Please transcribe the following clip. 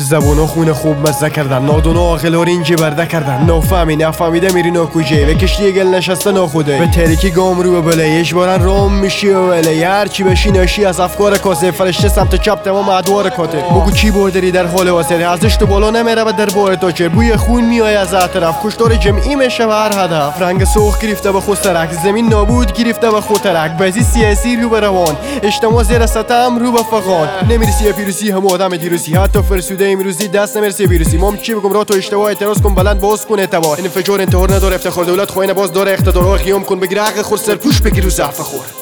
زبون و خون خوب مزه کردن. و عاقل و رینجی برده کردن. نافهمی نفهمیده میری ناکوجه و کشتی گل نشسته ناخوده به تریکی گام رو بله. بارن روم میشی و ولی هرچی بشی نشی از افکار کاسه. فرشته سمت چپ تمام ادوار کاته بگو چی برداری در حال واسه. ازش تو بالا نمیره به در بار تو چه. بوی خون میای از اطراف کشتار جمعی میشه به هر هدف. رنگ سرخ گرفته به خود سرک. زمین نابود گرفته به خود ترک. بازی سیاسی رو به روان. اجتماع زیر ستم رو به فقان. نمی‌رسی پیروسی هم آدم دیروسی حتی فرسوده امروزی دست نمی‌رسی ویروسی. مام چی بگم؟ را تو اشتباه اعتراض کن بلند باز کن اعتبار. انفجار انتحار نداره افتخار دولت خواهی باز داره اقتدار قیام کن بگیر عقل خود سر پوش بگیر رو ضعف خور.